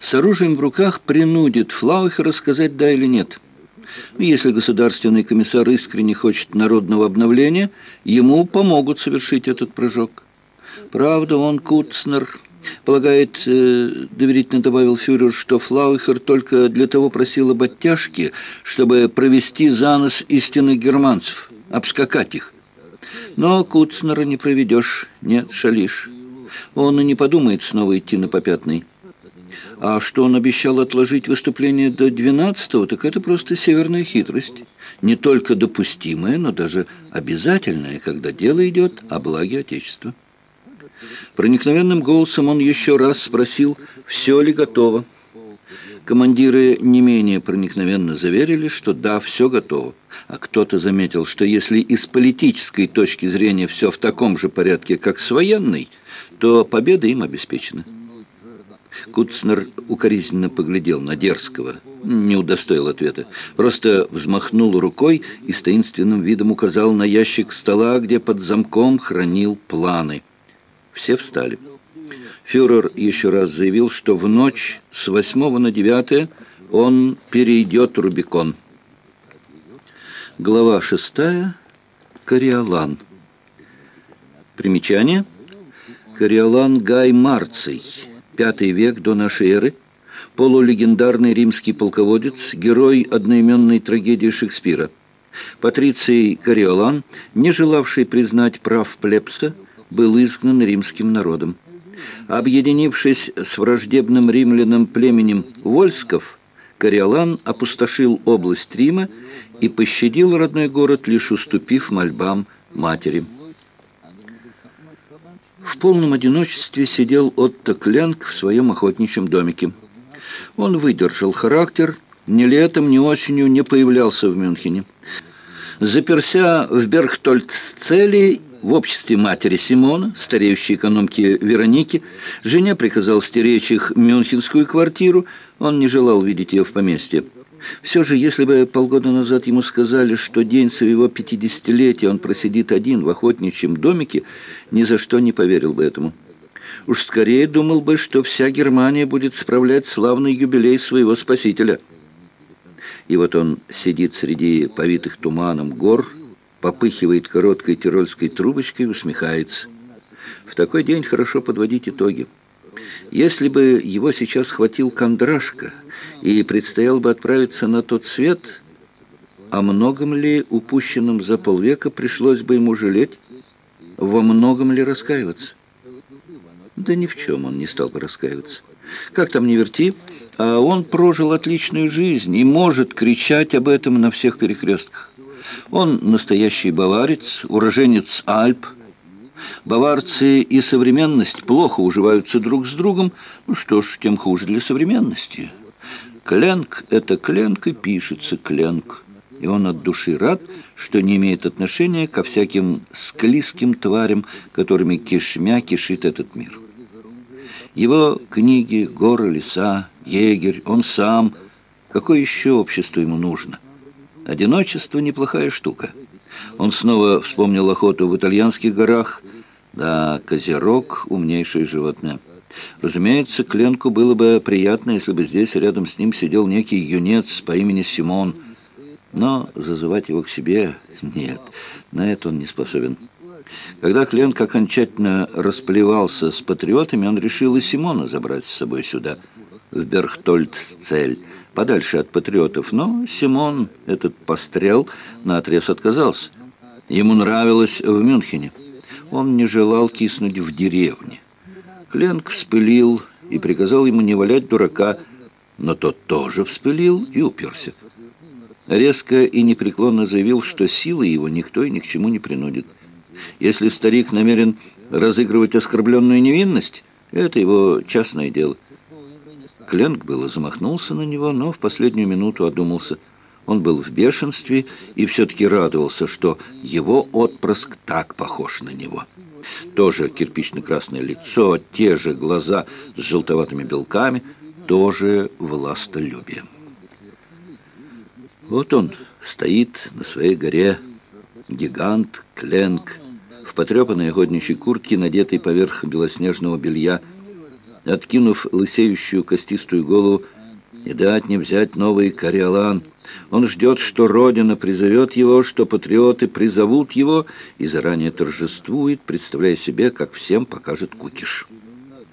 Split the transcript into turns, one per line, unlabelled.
с оружием в руках принудит Флаухера сказать «да» или «нет». Если государственный комиссар искренне хочет народного обновления, ему помогут совершить этот прыжок. Правда, он, Куцнер, полагает, э, доверительно добавил фюрер, что Флаухер только для того просил об оттяжке, чтобы провести за нос истинных германцев, обскакать их. Но Куцнера не проведешь, нет, шалишь. Он и не подумает снова идти на попятный. А что он обещал отложить выступление до 12-го, так это просто северная хитрость. Не только допустимая, но даже обязательная, когда дело идет о благе Отечества. Проникновенным голосом он еще раз спросил, все ли готово. Командиры не менее проникновенно заверили, что да, все готово. А кто-то заметил, что если из политической точки зрения все в таком же порядке, как с военной, то победа им обеспечена. Куцнер укоризненно поглядел на Дерзкого, не удостоил ответа. Просто взмахнул рукой и с таинственным видом указал на ящик стола, где под замком хранил планы. Все встали. Фюрер еще раз заявил, что в ночь с 8 на 9 он перейдет Рубикон. Глава 6. Кориолан. Примечание. Кориолан Гай Марций. Пятый век до нашей эры, полулегендарный римский полководец, герой одноименной трагедии Шекспира. Патриций Кориолан, не желавший признать прав плебса, был изгнан римским народом. Объединившись с враждебным римлянам племенем Вольсков, Кориолан опустошил область Рима и пощадил родной город, лишь уступив мольбам матери. В полном одиночестве сидел Отто Кленк в своем охотничьем домике. Он выдержал характер, ни летом, ни осенью не появлялся в Мюнхене. Заперся в Бергтольццеле в обществе матери Симона, стареющей экономки Вероники, жене приказал стеречь их мюнхенскую квартиру, он не желал видеть ее в поместье. Все же, если бы полгода назад ему сказали, что день своего пятидесятилетия он просидит один в охотничьем домике, ни за что не поверил бы этому. Уж скорее думал бы, что вся Германия будет справлять славный юбилей своего спасителя. И вот он сидит среди повитых туманом гор, попыхивает короткой тирольской трубочкой и усмехается. В такой день хорошо подводить итоги. Если бы его сейчас схватил кондрашка и предстоял бы отправиться на тот свет, о многом ли упущенном за полвека пришлось бы ему жалеть? Во многом ли раскаиваться? Да ни в чем он не стал бы раскаиваться. Как там не верти, а он прожил отличную жизнь и может кричать об этом на всех перекрестках. Он настоящий баварец, уроженец Альп, Баварцы и современность плохо уживаются друг с другом, ну что ж, тем хуже для современности. Кленк — это Кленк и пишется Кленк. И он от души рад, что не имеет отношения ко всяким склизким тварям, которыми кишмя кишит этот мир. Его книги, горы, леса, егерь, он сам. Какое еще общество ему нужно? Одиночество — неплохая штука. Он снова вспомнил охоту в итальянских горах. Да, козерог — умнейшее животное. Разумеется, Кленку было бы приятно, если бы здесь рядом с ним сидел некий юнец по имени Симон. Но зазывать его к себе — нет, на это он не способен. Когда Кленк окончательно расплевался с патриотами, он решил и Симона забрать с собой сюда, в Берхтольдсцель, подальше от патриотов. Но Симон, этот пострел, наотрез отказался. Ему нравилось в Мюнхене. Он не желал киснуть в деревне. Кленк вспылил и приказал ему не валять дурака, но тот тоже вспылил и уперся. Резко и непреклонно заявил, что силой его никто и ни к чему не принудит. Если старик намерен разыгрывать оскорбленную невинность, это его частное дело. Кленк было замахнулся на него, но в последнюю минуту одумался. Он был в бешенстве и все-таки радовался, что его отпрыск так похож на него. Тоже кирпично-красное лицо, те же глаза с желтоватыми белками, тоже властолюбие. Вот он стоит на своей горе, гигант Кленк, в потрепанной охотничьей куртке, надетой поверх белоснежного белья, откинув лысеющую костистую голову, не дать не взять новый Кориолан. Он ждет, что Родина призовет его, что патриоты призовут его, и заранее торжествует, представляя себе, как всем покажет кукиш.